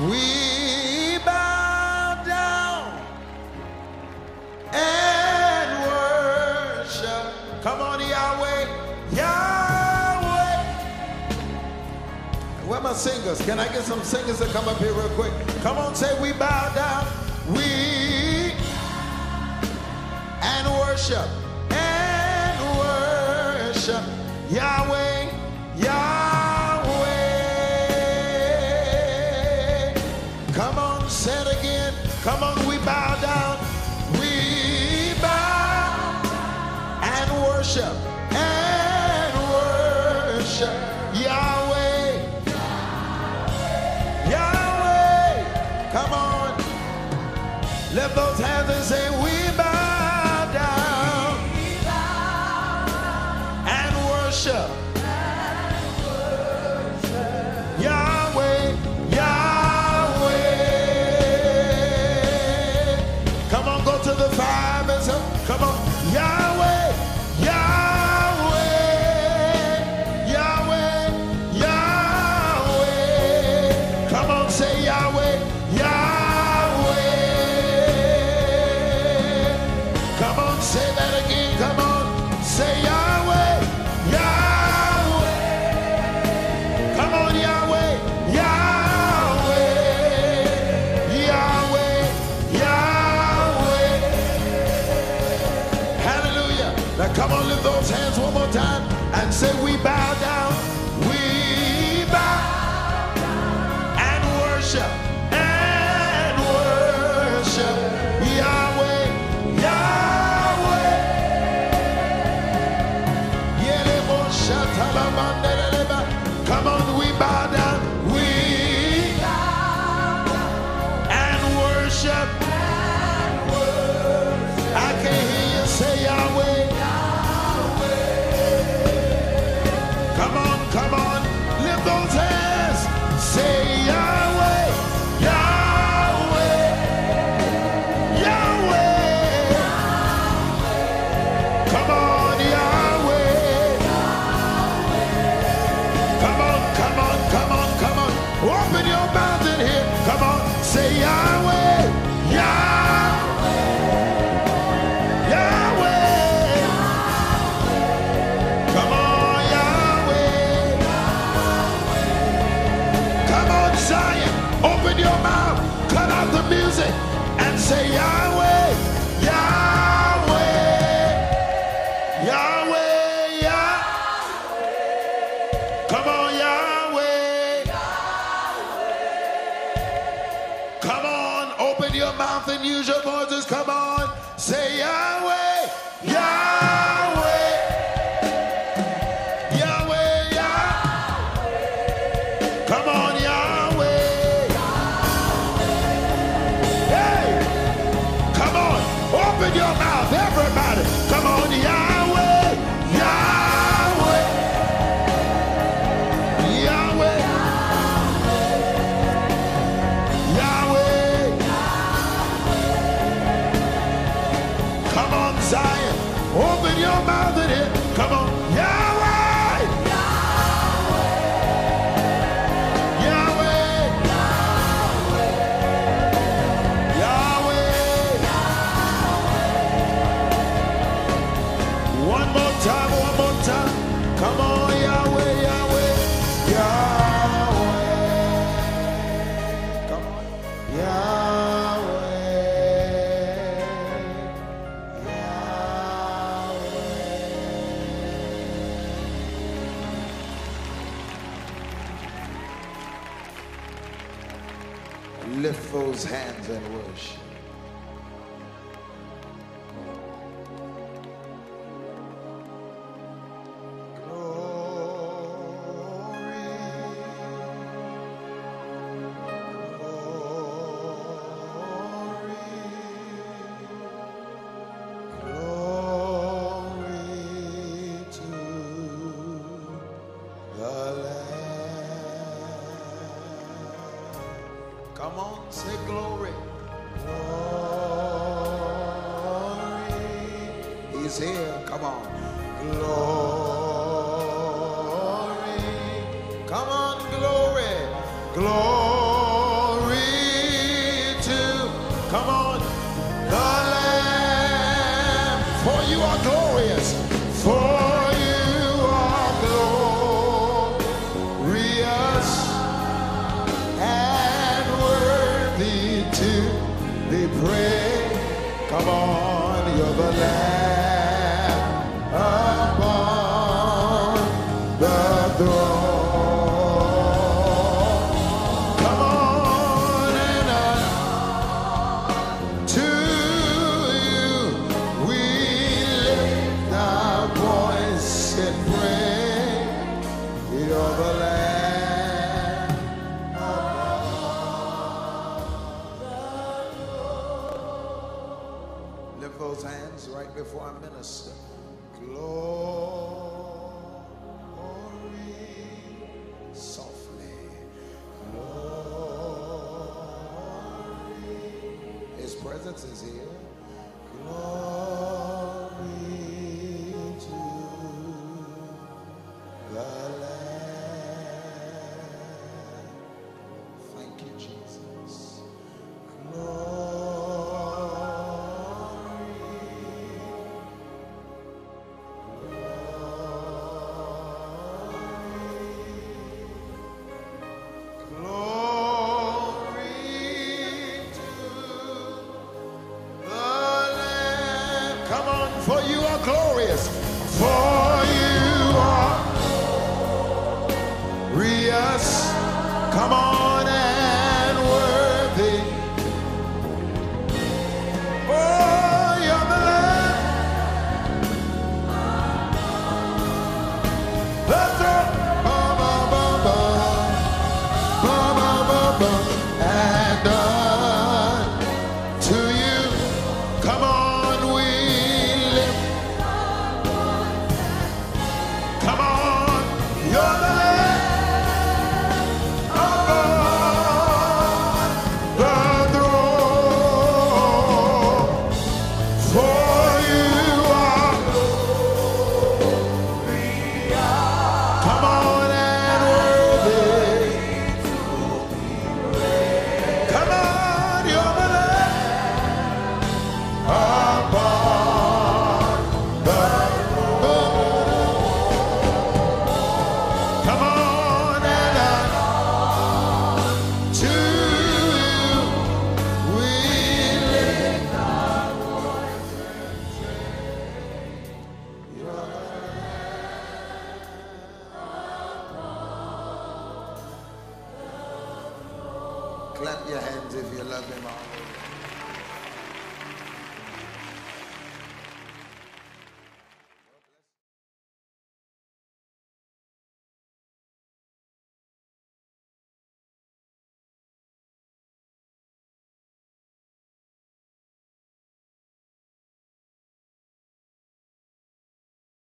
We bow down and worship. Come on, Yahweh, Yahweh. Where are my singers? Can I get some singers to come up here real quick? Come on, say we bow down. We and worship and worship Yahweh, Yahweh. Come on, say it again. Come on, we bow down. We bow and worship and worship Yahweh, Yahweh. Come on. Lift those hands Lift those hands one more time and say, We bow and use your voices. Come on, Lift those hands and worship. Come on, say glory. Glory. He's here. Come on. Glory. Come on, glory. Glory They pray, come on, you're the last. lift those hands right before I minister. Glory softly. Glory. His presence is here. Glory. for you are glorious, for you are glorious. Come on. Clap your hands if you love him.